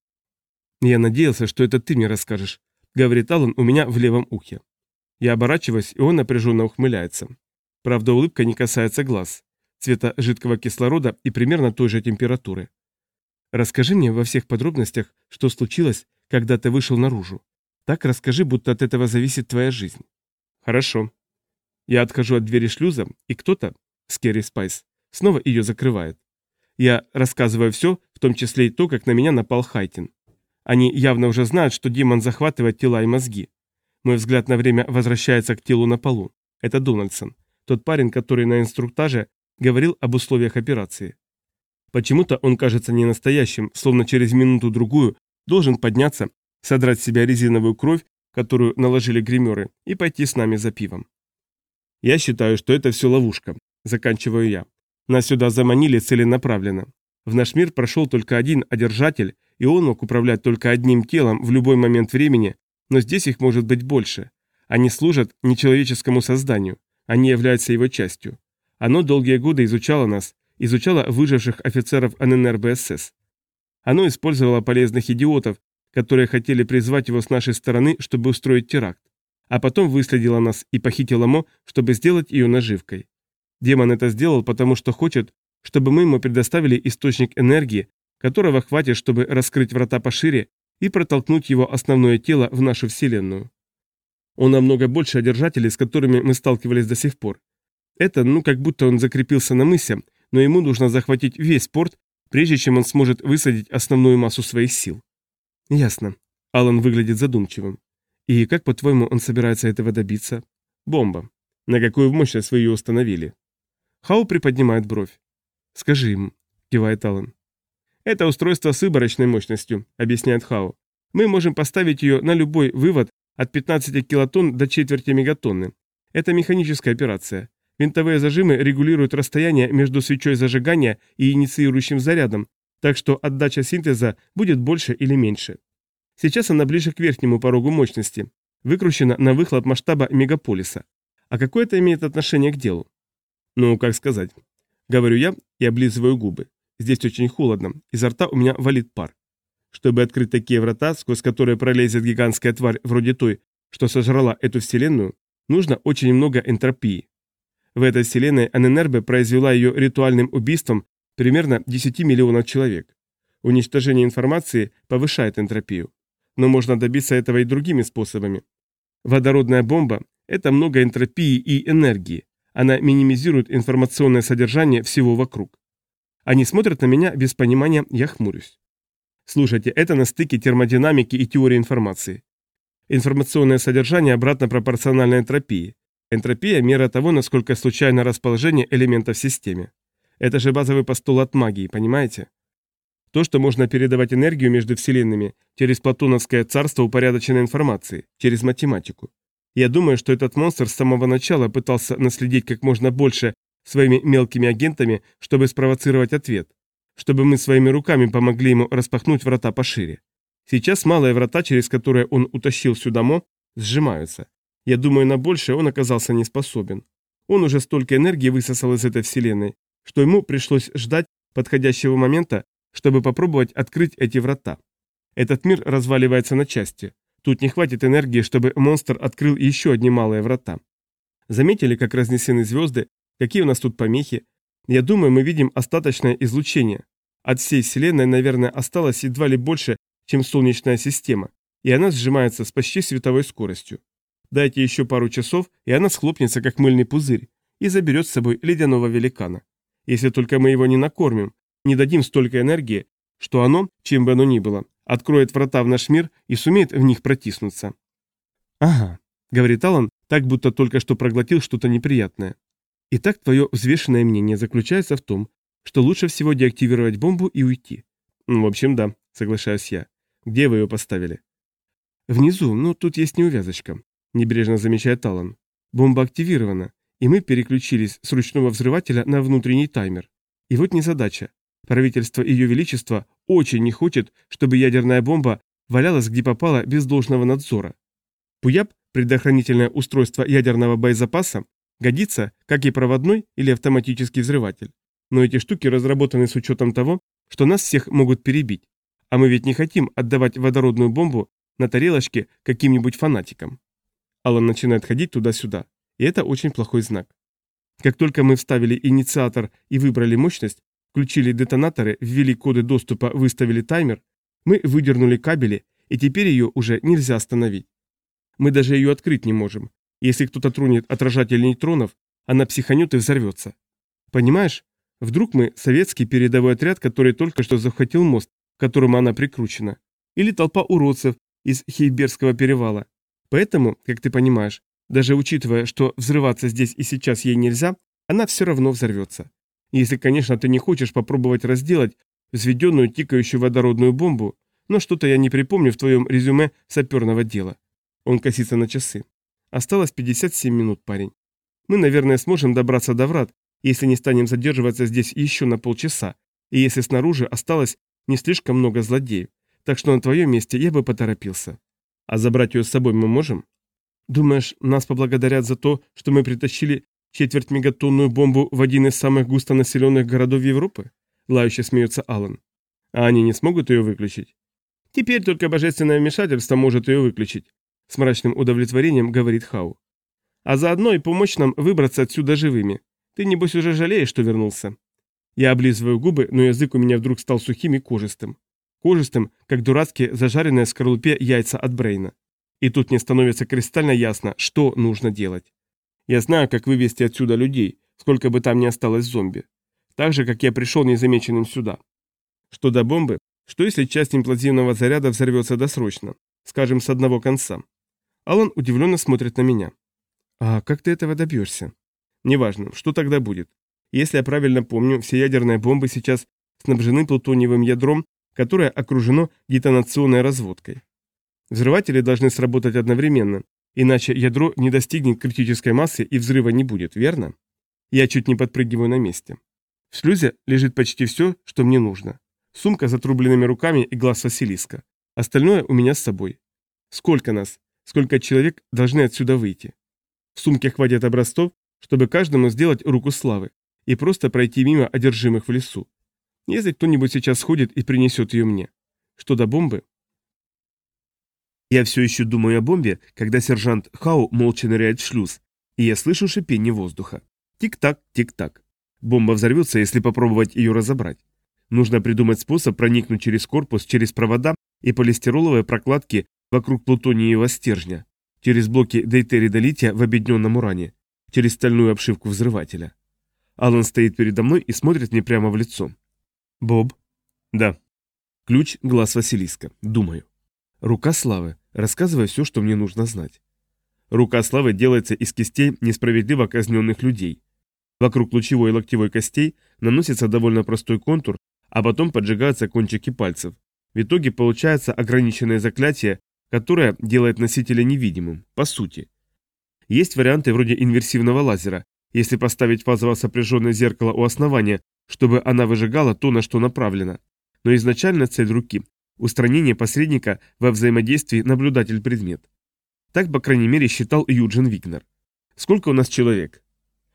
«Я надеялся, что это ты мне расскажешь», – говорит Алан у меня в левом ухе. Я оборачиваюсь, и он напряженно ухмыляется. Правда, улыбка не касается глаз, цвета жидкого кислорода и примерно той же температуры. «Расскажи мне во всех подробностях, что случилось, когда ты вышел наружу. Так расскажи, будто от этого зависит твоя жизнь». «Хорошо», я отхожу от двери шлюза, и кто-то, Скерри Спайс, снова ее закрывает. Я рассказываю все, в том числе и то, как на меня напал Хайтин. Они явно уже знают, что демон захватывает тела и мозги. Мой взгляд на время возвращается к телу на полу. Это Дональдсон, тот парень, который на инструктаже говорил об условиях операции. Почему-то он кажется не настоящим, словно через минуту-другую должен подняться, содрать с себя резиновую кровь, которую наложили гримеры, и пойти с нами за пивом. Я считаю, что это все ловушка. Заканчиваю я. Нас сюда заманили целенаправленно. В наш мир прошел только один одержатель, и он мог управлять только одним телом в любой момент времени, но здесь их может быть больше. Они служат нечеловеческому созданию, они являются его частью. Оно долгие годы изучало нас, изучало выживших офицеров ННР БСС. Оно использовало полезных идиотов, которые хотели призвать его с нашей стороны, чтобы устроить теракт. А потом выследило нас и похитило Мо, чтобы сделать ее наживкой. Демон это сделал, потому что хочет, чтобы мы ему предоставили источник энергии, которого хватит, чтобы раскрыть врата пошире и протолкнуть его основное тело в нашу Вселенную. Он намного больше одержателей, с которыми мы сталкивались до сих пор. Это, ну, как будто он закрепился на мысе, но ему нужно захватить весь порт, прежде чем он сможет высадить основную массу своих сил. Ясно. Алан выглядит задумчивым. И как, по-твоему, он собирается этого добиться? Бомба. На какую мощность вы ее установили? Хау приподнимает бровь. Скажи им, кивает Алан. Это устройство с выборочной мощностью, объясняет Хау. Мы можем поставить ее на любой вывод от 15 килотонн до четверти мегатонны. Это механическая операция. Винтовые зажимы регулируют расстояние между свечой зажигания и инициирующим зарядом, так что отдача синтеза будет больше или меньше. Сейчас она ближе к верхнему порогу мощности, выкручена на выхлоп масштаба мегаполиса. А какое это имеет отношение к делу? Ну, как сказать. Говорю я и облизываю губы. Здесь очень холодно, изо рта у меня валит пар. Чтобы открыть такие врата, сквозь которые пролезет гигантская тварь вроде той, что сожрала эту вселенную, нужно очень много энтропии. В этой вселенной Аненербе произвела ее ритуальным убийством примерно 10 миллионов человек. Уничтожение информации повышает энтропию. Но можно добиться этого и другими способами. Водородная бомба – это много энтропии и энергии. Она минимизирует информационное содержание всего вокруг. Они смотрят на меня без понимания, я хмурюсь. Слушайте, это на стыке термодинамики и теории информации. Информационное содержание обратно пропорционально энтропии. Энтропия – мера того, насколько случайно расположение элементов в системе. Это же базовый постулат магии, понимаете? То, что можно передавать энергию между вселенными через платоновское царство упорядоченной информации, через математику. Я думаю, что этот монстр с самого начала пытался наследить как можно больше своими мелкими агентами, чтобы спровоцировать ответ, чтобы мы своими руками помогли ему распахнуть врата пошире. Сейчас малые врата, через которые он утащил сюда Мо, сжимаются. Я думаю, на большее он оказался не способен. Он уже столько энергии высосал из этой вселенной, что ему пришлось ждать подходящего момента, чтобы попробовать открыть эти врата. Этот мир разваливается на части. Тут не хватит энергии, чтобы монстр открыл еще одни малые врата. Заметили, как разнесены звезды, какие у нас тут помехи? Я думаю, мы видим остаточное излучение. От всей Вселенной, наверное, осталось едва ли больше, чем Солнечная система, и она сжимается с почти световой скоростью. Дайте еще пару часов, и она схлопнется, как мыльный пузырь, и заберет с собой ледяного великана. Если только мы его не накормим, не дадим столько энергии, что оно, чем бы оно ни было, откроет врата в наш мир и сумеет в них протиснуться. «Ага», — говорит Алан, так будто только что проглотил что-то неприятное. «Итак, твое взвешенное мнение заключается в том, что лучше всего деактивировать бомбу и уйти». «Ну, в общем, да», — соглашаюсь я. «Где вы ее поставили?» «Внизу, но тут есть неувязочка», — небрежно замечает Алан. «Бомба активирована, и мы переключились с ручного взрывателя на внутренний таймер. И вот незадача. Правительство Ее Величества очень не хочет, чтобы ядерная бомба валялась где попало без должного надзора. ПУЯП, предохранительное устройство ядерного боезапаса, годится, как и проводной или автоматический взрыватель. Но эти штуки разработаны с учетом того, что нас всех могут перебить. А мы ведь не хотим отдавать водородную бомбу на тарелочке каким-нибудь фанатикам. Алан начинает ходить туда-сюда, и это очень плохой знак. Как только мы вставили инициатор и выбрали мощность, включили детонаторы, ввели коды доступа, выставили таймер, мы выдернули кабели, и теперь ее уже нельзя остановить. Мы даже ее открыть не можем. Если кто-то тронет отражатель нейтронов, она психанет и взорвется. Понимаешь? Вдруг мы советский передовой отряд, который только что захватил мост, к которому она прикручена. или толпа уродцев из Хейберского перевала. Поэтому, как ты понимаешь, даже учитывая, что взрываться здесь и сейчас ей нельзя, она все равно взорвется. Если, конечно, ты не хочешь попробовать разделать взведенную тикающую водородную бомбу, но что-то я не припомню в твоем резюме саперного дела. Он косится на часы. Осталось 57 минут, парень. Мы, наверное, сможем добраться до врат, если не станем задерживаться здесь еще на полчаса, и если снаружи осталось не слишком много злодеев, так что на твоем месте я бы поторопился. А забрать ее с собой мы можем? Думаешь, нас поблагодарят за то, что мы притащили четверть мегатонную бомбу в один из самых густонаселенных городов Европы? Лающе смеется Алан. А они не смогут ее выключить? Теперь только божественное вмешательство может ее выключить. С мрачным удовлетворением говорит Хау. А заодно и помочь нам выбраться отсюда живыми. Ты, небось, уже жалеешь, что вернулся? Я облизываю губы, но язык у меня вдруг стал сухим и кожистым. Кожистым, как дурацкие зажаренные в скорлупе яйца от Брейна. И тут мне становится кристально ясно, что нужно делать. Я знаю, как вывести отсюда людей, сколько бы там ни осталось зомби. Так же, как я пришел незамеченным сюда. Что до бомбы, что если часть имплазивного заряда взорвется досрочно, скажем, с одного конца? Алан удивленно смотрит на меня. А как ты этого добьешься? Неважно, что тогда будет. Если я правильно помню, все ядерные бомбы сейчас снабжены плутониевым ядром, которое окружено детонационной разводкой. Взрыватели должны сработать одновременно, иначе ядро не достигнет критической массы и взрыва не будет, верно? Я чуть не подпрыгиваю на месте. В шлюзе лежит почти все, что мне нужно. Сумка с отрубленными руками и глаз Василиска. Остальное у меня с собой. Сколько нас, сколько человек должны отсюда выйти? В сумке хватит образцов, чтобы каждому сделать руку славы и просто пройти мимо одержимых в лесу. Если кто-нибудь сейчас сходит и принесет ее мне. Что до бомбы? Я все еще думаю о бомбе, когда сержант Хау молча ныряет в шлюз, и я слышу шипение воздуха. Тик-так, тик-так. Бомба взорвется, если попробовать ее разобрать. Нужно придумать способ проникнуть через корпус, через провода и полистироловые прокладки вокруг плутониевого стержня, через блоки дейтерида лития в объединенном уране, через стальную обшивку взрывателя. Алан стоит передо мной и смотрит мне прямо в лицо. «Боб?» «Да». Ключ, глаз Василиска. Думаю. Рука славы. Рассказывай все, что мне нужно знать. Рука славы делается из кистей несправедливо казненных людей. Вокруг лучевой и локтевой костей наносится довольно простой контур, а потом поджигаются кончики пальцев. В итоге получается ограниченное заклятие, которое делает носителя невидимым, по сути. Есть варианты вроде инверсивного лазера, если поставить фазово сопряженное зеркало у основания, чтобы она выжигала то, на что направлена. Но изначально цель руки – устранение посредника во взаимодействии наблюдатель-предмет. Так, по крайней мере, считал Юджин Вигнер. Сколько у нас человек?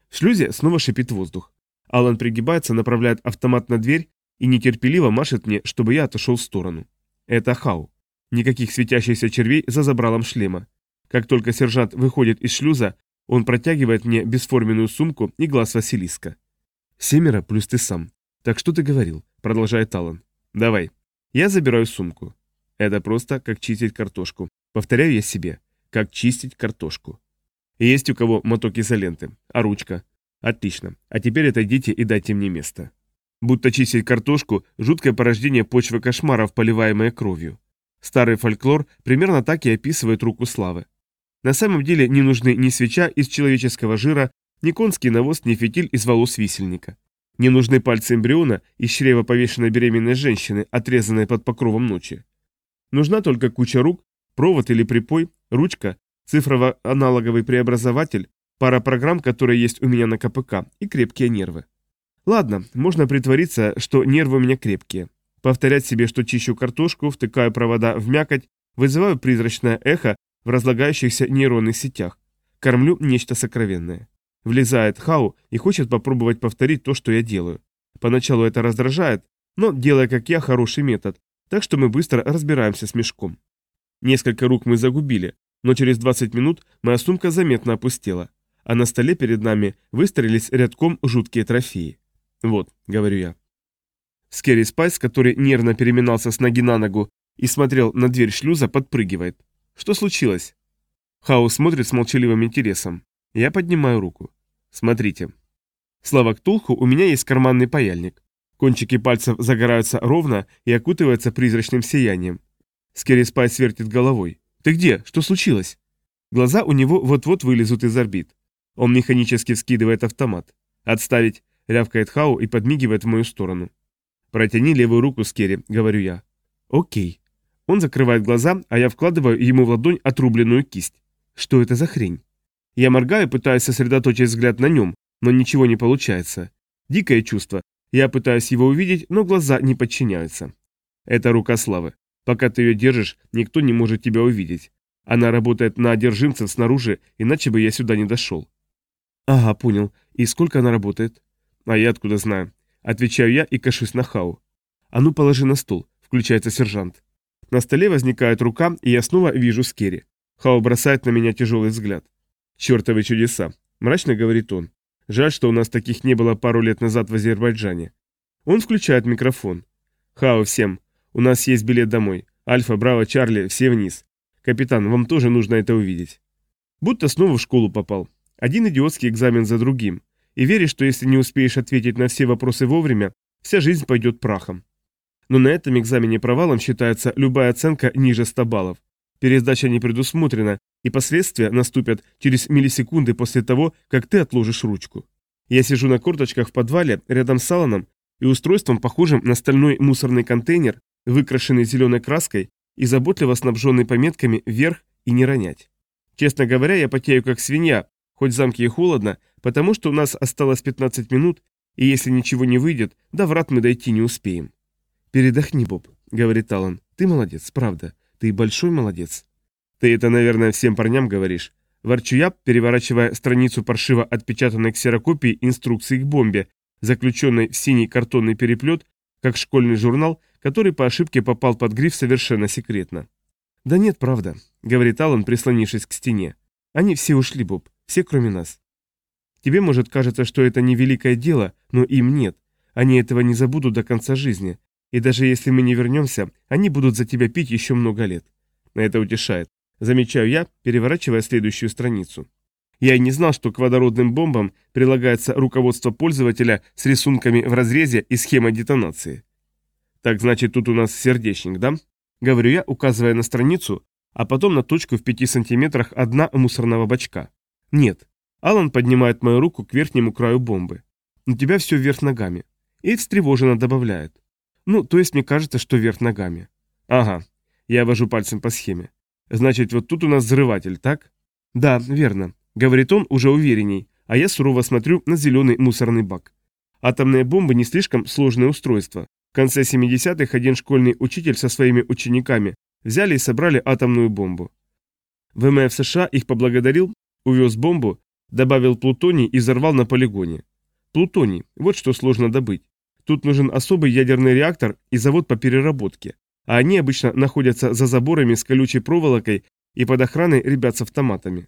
В шлюзе снова шипит воздух. Алан пригибается, направляет автомат на дверь и нетерпеливо машет мне, чтобы я отошел в сторону. Это Хау. Никаких светящихся червей за забралом шлема. Как только сержант выходит из шлюза, он протягивает мне бесформенную сумку и глаз Василиска. «Семеро плюс ты сам. Так что ты говорил?» – продолжает Алан. «Давай. Я забираю сумку. Это просто как чистить картошку. Повторяю я себе. Как чистить картошку. Есть у кого моток изоленты. А ручка? Отлично. А теперь отойдите и дайте мне место. Будто чистить картошку – жуткое порождение почвы кошмаров, поливаемое кровью. Старый фольклор примерно так и описывает руку славы. На самом деле не нужны ни свеча из человеческого жира, ни конский навоз, ни фитиль из волос висельника. Не нужны пальцы эмбриона из чрева повешенной беременной женщины, отрезанной под покровом ночи. Нужна только куча рук, провод или припой, ручка, цифрово-аналоговый преобразователь, пара программ, которые есть у меня на КПК, и крепкие нервы. Ладно, можно притвориться, что нервы у меня крепкие. Повторять себе, что чищу картошку, втыкаю провода в мякоть, вызываю призрачное эхо, в разлагающихся нейронных сетях. Кормлю нечто сокровенное. Влезает Хау и хочет попробовать повторить то, что я делаю. Поначалу это раздражает, но, делая как я, хороший метод, так что мы быстро разбираемся с мешком. Несколько рук мы загубили, но через 20 минут моя сумка заметно опустела, а на столе перед нами выстроились рядком жуткие трофеи. «Вот», — говорю я. Скерри Спайс, который нервно переминался с ноги на ногу и смотрел на дверь шлюза, подпрыгивает. Что случилось? Хау смотрит с молчаливым интересом. Я поднимаю руку. Смотрите. Слава Ктулху, у меня есть карманный паяльник. Кончики пальцев загораются ровно и окутываются призрачным сиянием. Скерри Спайс вертит головой. «Ты где? Что случилось?» Глаза у него вот-вот вылезут из орбит. Он механически вскидывает автомат. «Отставить!» — рявкает Хау и подмигивает в мою сторону. «Протяни левую руку, Скерри», — говорю я. «Окей». Он закрывает глаза, а я вкладываю ему в ладонь отрубленную кисть. Что это за хрень? Я моргаю, пытаясь сосредоточить взгляд на нем, но ничего не получается. Дикое чувство. Я пытаюсь его увидеть, но глаза не подчиняются. Это рука славы. Пока ты ее держишь, никто не может тебя увидеть. Она работает на одержимцев снаружи, иначе бы я сюда не дошел. Ага, понял. И сколько она работает? А я откуда знаю? Отвечаю я и кошусь на Хау. А ну положи на стол, включается сержант. На столе возникает рука, и я снова вижу Скерри. Хау бросает на меня тяжелый взгляд. «Чертовы чудеса!» – мрачно говорит он. «Жаль, что у нас таких не было пару лет назад в Азербайджане». Он включает микрофон. «Хау всем! У нас есть билет домой. Альфа, Браво, Чарли, все вниз. Капитан, вам тоже нужно это увидеть». Будто снова в школу попал. Один идиотский экзамен за другим. И веришь, что если не успеешь ответить на все вопросы вовремя, вся жизнь пойдет прахом. Но на этом экзамене провалом считается любая оценка ниже 100 баллов. Пересдача не предусмотрена, и последствия наступят через миллисекунды после того, как ты отложишь ручку. Я сижу на корточках в подвале рядом с Аланом и устройством, похожим на стальной мусорный контейнер, выкрашенный зеленой краской и заботливо снабженный пометками «Вверх» и «Не ронять». Честно говоря, я потею как свинья, хоть в замке и холодно, потому что у нас осталось 15 минут, и если ничего не выйдет, до врат мы дойти не успеем. «Передохни, Боб», — говорит Алан. «Ты молодец, правда. Ты большой молодец. Ты это, наверное, всем парням говоришь. Ворчу я, переворачивая страницу паршиво отпечатанной ксерокопии инструкции к бомбе, заключенной в синий картонный переплет, как школьный журнал, который по ошибке попал под гриф совершенно секретно. «Да нет, правда», — говорит Аллан, прислонившись к стене. «Они все ушли, Боб, все кроме нас. Тебе, может, кажется, что это не великое дело, но им нет. Они этого не забудут до конца жизни. И даже если мы не вернемся, они будут за тебя пить еще много лет. Это утешает. Замечаю я, переворачивая следующую страницу. Я и не знал, что к водородным бомбам прилагается руководство пользователя с рисунками в разрезе и схемой детонации. Так значит, тут у нас сердечник, да? Говорю я, указывая на страницу, а потом на точку в пяти сантиметрах одна мусорного бачка. Нет. Алан поднимает мою руку к верхнему краю бомбы. У тебя все вверх ногами. И встревоженно добавляет. Ну, то есть мне кажется, что вверх ногами. Ага. Я вожу пальцем по схеме. Значит, вот тут у нас взрыватель, так? Да, верно. Говорит он уже уверенней, а я сурово смотрю на зеленый мусорный бак. Атомные бомбы не слишком сложное устройство. В конце 70-х один школьный учитель со своими учениками взяли и собрали атомную бомбу. ВМФ США их поблагодарил, увез бомбу, добавил плутоний и взорвал на полигоне. Плутоний, вот что сложно добыть. Тут нужен особый ядерный реактор и завод по переработке, а они обычно находятся за заборами с колючей проволокой и под охраной ребят с автоматами.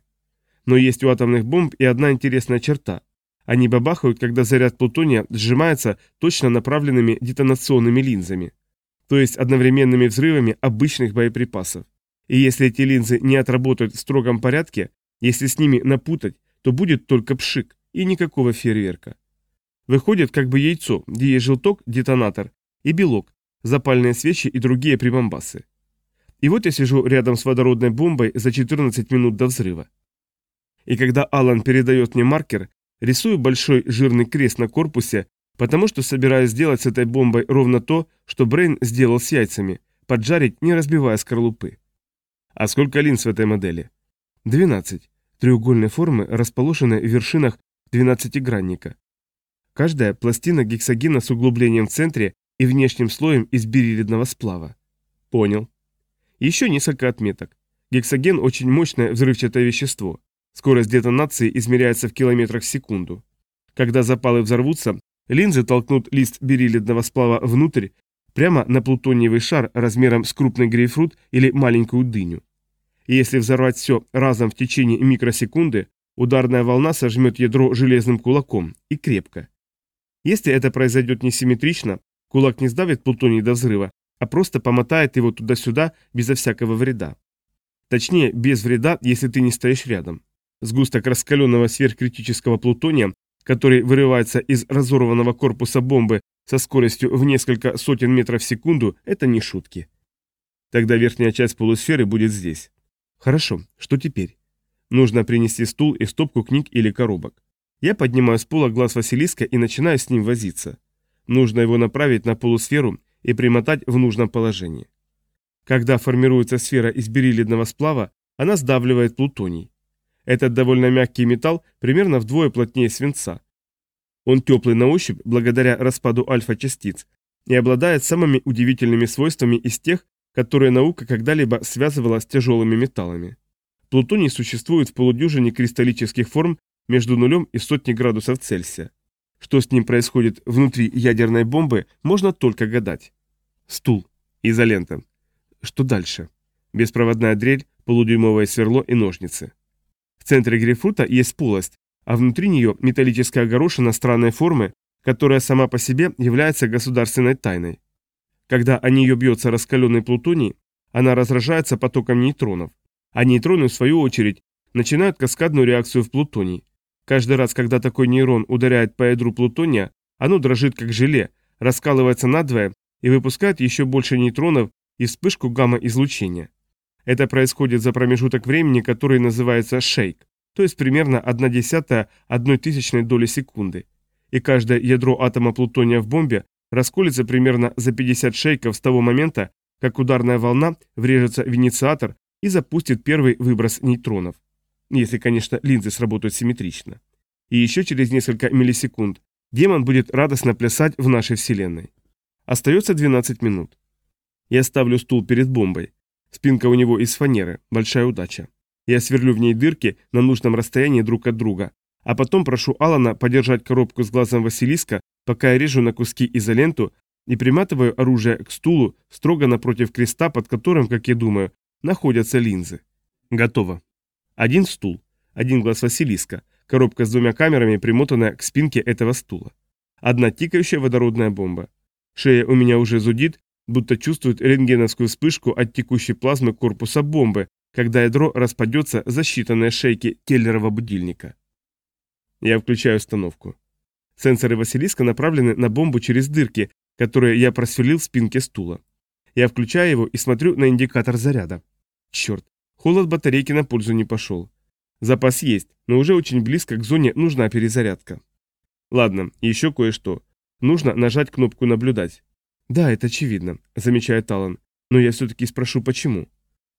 Но есть у атомных бомб и одна интересная черта. Они бабахают, когда заряд плутония сжимается точно направленными детонационными линзами, то есть одновременными взрывами обычных боеприпасов. И если эти линзы не отработают в строгом порядке, если с ними напутать, то будет только пшик и никакого фейерверка. Выходит как бы яйцо, где есть желток, детонатор, и белок, запальные свечи и другие прибамбасы. И вот я сижу рядом с водородной бомбой за 14 минут до взрыва. И когда Алан передает мне маркер, рисую большой жирный крест на корпусе, потому что собираюсь сделать с этой бомбой ровно то, что Брейн сделал с яйцами, поджарить, не разбивая скорлупы. А сколько линз в этой модели? 12. Треугольной формы, расположенные в вершинах двенадцатигранника. Каждая пластина гексогена с углублением в центре и внешним слоем из бериллидного сплава. Понял. Еще несколько отметок. Гексоген очень мощное взрывчатое вещество. Скорость детонации измеряется в километрах в секунду. Когда запалы взорвутся, линзы толкнут лист бериллидного сплава внутрь, прямо на плутониевый шар размером с крупный грейпфрут или маленькую дыню. И если взорвать все разом в течение микросекунды, ударная волна сожмет ядро железным кулаком и крепко. Если это произойдет несимметрично, кулак не сдавит плутоний до взрыва, а просто помотает его туда-сюда безо всякого вреда. Точнее, без вреда, если ты не стоишь рядом. Сгусток раскаленного сверхкритического плутония, который вырывается из разорванного корпуса бомбы со скоростью в несколько сотен метров в секунду, это не шутки. Тогда верхняя часть полусферы будет здесь. Хорошо, что теперь? Нужно принести стул и стопку книг или коробок. Я поднимаю с пола глаз Василиска и начинаю с ним возиться. Нужно его направить на полусферу и примотать в нужном положении. Когда формируется сфера из бериллидного сплава, она сдавливает плутоний. Этот довольно мягкий металл примерно вдвое плотнее свинца. Он теплый на ощупь благодаря распаду альфа-частиц и обладает самыми удивительными свойствами из тех, которые наука когда-либо связывала с тяжелыми металлами. Плутоний существует в полудюжине кристаллических форм между нулем и сотней градусов Цельсия. Что с ним происходит внутри ядерной бомбы, можно только гадать. Стул. Изолента. Что дальше? Беспроводная дрель, полудюймовое сверло и ножницы. В центре грейпфрута есть полость, а внутри нее металлическая горошина странной формы, которая сама по себе является государственной тайной. Когда о нее бьется раскаленный плутоний, она разражается потоком нейтронов, а нейтроны, в свою очередь, начинают каскадную реакцию в плутоний. Каждый раз, когда такой нейрон ударяет по ядру плутония, оно дрожит как желе, раскалывается надвое и выпускает еще больше нейтронов и вспышку гамма-излучения. Это происходит за промежуток времени, который называется шейк, то есть примерно 1 десятая одной тысячной доли секунды. И каждое ядро атома плутония в бомбе расколется примерно за 50 шейков с того момента, как ударная волна врежется в инициатор и запустит первый выброс нейтронов. Если, конечно, линзы сработают симметрично. И еще через несколько миллисекунд демон будет радостно плясать в нашей Вселенной. Остается 12 минут. Я ставлю стул перед бомбой. Спинка у него из фанеры, большая удача. Я сверлю в ней дырки на нужном расстоянии друг от друга, а потом прошу Алана подержать коробку с глазом Василиска, пока я режу на куски изоленту и приматываю оружие к стулу строго напротив креста, под которым, как я думаю, находятся линзы. Готово. Один стул, один глаз Василиска, коробка с двумя камерами, примотанная к спинке этого стула. Одна тикающая водородная бомба. Шея у меня уже зудит, будто чувствует рентгеновскую вспышку от текущей плазмы корпуса бомбы, когда ядро распадется за считанные шейки Келлерова будильника. Я включаю установку. Сенсоры Василиска направлены на бомбу через дырки, которые я просверлил в спинке стула. Я включаю его и смотрю на индикатор заряда. Черт, холод батарейки на пользу не пошел. Запас есть, но уже очень близко к зоне нужна перезарядка. Ладно, еще кое-что. Нужно нажать кнопку «Наблюдать». «Да, это очевидно», — замечает Алан. «Но я все-таки спрошу, почему?»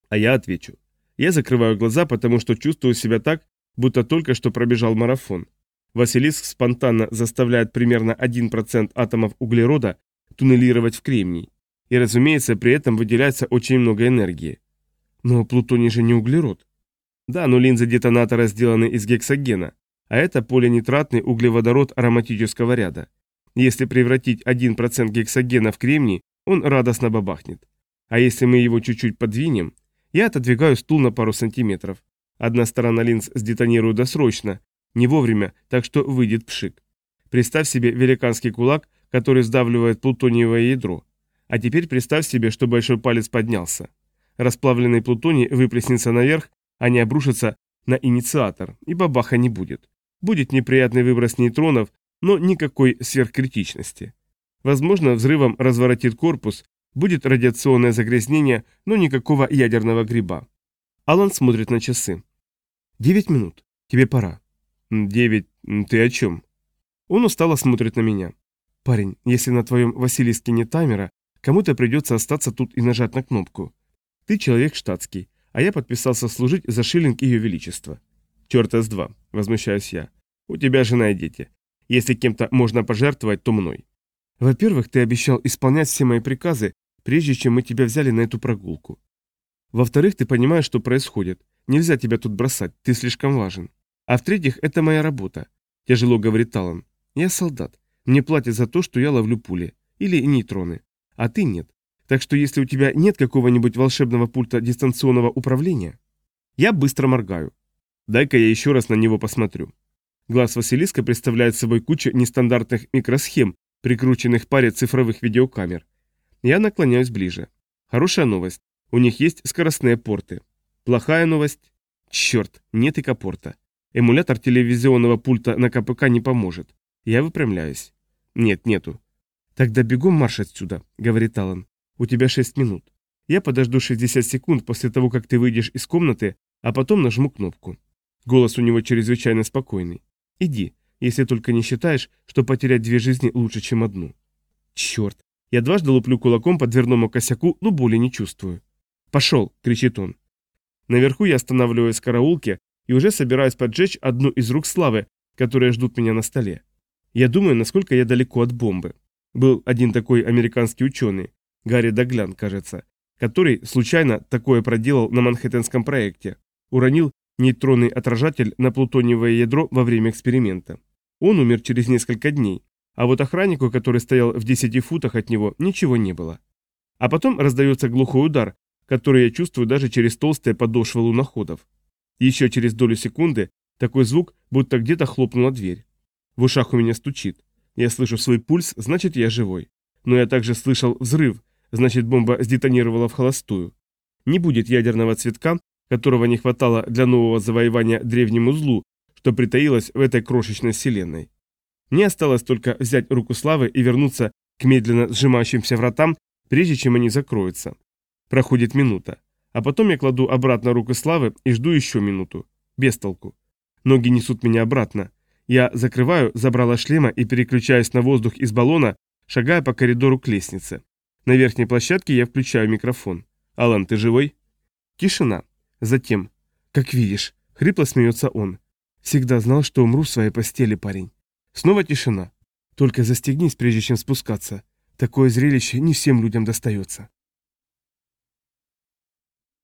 А я отвечу. Я закрываю глаза, потому что чувствую себя так, будто только что пробежал марафон. Василиск спонтанно заставляет примерно 1% атомов углерода туннелировать в кремний. И, разумеется, при этом выделяется очень много энергии. Но плутоний же не углерод. Да, но линзы детонатора сделаны из гексогена, а это полинитратный углеводород ароматического ряда. Если превратить 1% гексогена в кремний, он радостно бабахнет. А если мы его чуть-чуть подвинем, я отодвигаю стул на пару сантиметров. Одна сторона линз сдетонирует досрочно, не вовремя, так что выйдет пшик. Представь себе великанский кулак, который сдавливает плутониевое ядро. А теперь представь себе, что большой палец поднялся. Расплавленный плутоний выплеснется наверх, а не обрушится на инициатор, и бабаха не будет. Будет неприятный выброс нейтронов, но никакой сверхкритичности. Возможно, взрывом разворотит корпус, будет радиационное загрязнение, но никакого ядерного гриба. Алан смотрит на часы. «Девять минут. Тебе пора». «Девять? Ты о чем?» Он устало смотрит на меня. «Парень, если на твоем Василиске нет таймера, кому-то придется остаться тут и нажать на кнопку. Ты человек штатский, а я подписался служить за шиллинг Ее Величества». «Черта с два», — возмущаюсь я. «У тебя жена и дети. Если кем-то можно пожертвовать, то мной. Во-первых, ты обещал исполнять все мои приказы, прежде чем мы тебя взяли на эту прогулку. Во-вторых, ты понимаешь, что происходит. Нельзя тебя тут бросать, ты слишком важен. А в-третьих, это моя работа. Тяжело говорит Талан. Я солдат. Мне платят за то, что я ловлю пули. Или нейтроны. А ты нет. Так что если у тебя нет какого-нибудь волшебного пульта дистанционного управления... Я быстро моргаю. Дай-ка я еще раз на него посмотрю. Глаз Василиска представляет собой кучу нестандартных микросхем, прикрученных паре цифровых видеокамер. Я наклоняюсь ближе. Хорошая новость. У них есть скоростные порты. Плохая новость. Черт, нет и капорта. Эмулятор телевизионного пульта на КПК не поможет. Я выпрямляюсь. Нет, нету. Тогда бегом марш отсюда, говорит Алан. У тебя шесть минут. Я подожду 60 секунд после того, как ты выйдешь из комнаты, а потом нажму кнопку. Голос у него чрезвычайно спокойный. Иди, если только не считаешь, что потерять две жизни лучше, чем одну. Черт, я дважды луплю кулаком по дверному косяку, но боли не чувствую. «Пошел!» – кричит он. Наверху я останавливаюсь в караулке и уже собираюсь поджечь одну из рук славы, которые ждут меня на столе. Я думаю, насколько я далеко от бомбы. Был один такой американский ученый, Гарри Даглян, кажется, который случайно такое проделал на Манхэттенском проекте. Уронил нейтронный отражатель на плутониевое ядро во время эксперимента. Он умер через несколько дней, а вот охраннику, который стоял в 10 футах от него, ничего не было. А потом раздается глухой удар, который я чувствую даже через толстые подошвы луноходов. Еще через долю секунды такой звук, будто где-то хлопнула дверь. В ушах у меня стучит. Я слышу свой пульс, значит я живой. Но я также слышал взрыв, значит бомба сдетонировала в холостую. Не будет ядерного цветка, которого не хватало для нового завоевания древнему злу, что притаилось в этой крошечной вселенной. Мне осталось только взять руку славы и вернуться к медленно сжимающимся вратам, прежде чем они закроются. Проходит минута. А потом я кладу обратно руку славы и жду еще минуту. Без толку. Ноги несут меня обратно. Я закрываю, забрала шлема и переключаюсь на воздух из баллона, шагая по коридору к лестнице. На верхней площадке я включаю микрофон. «Алан, ты живой?» Тишина. Затем. «Как видишь», — хрипло смеется он. «Всегда знал, что умру в своей постели, парень». Снова тишина. «Только застегнись, прежде чем спускаться. Такое зрелище не всем людям достается».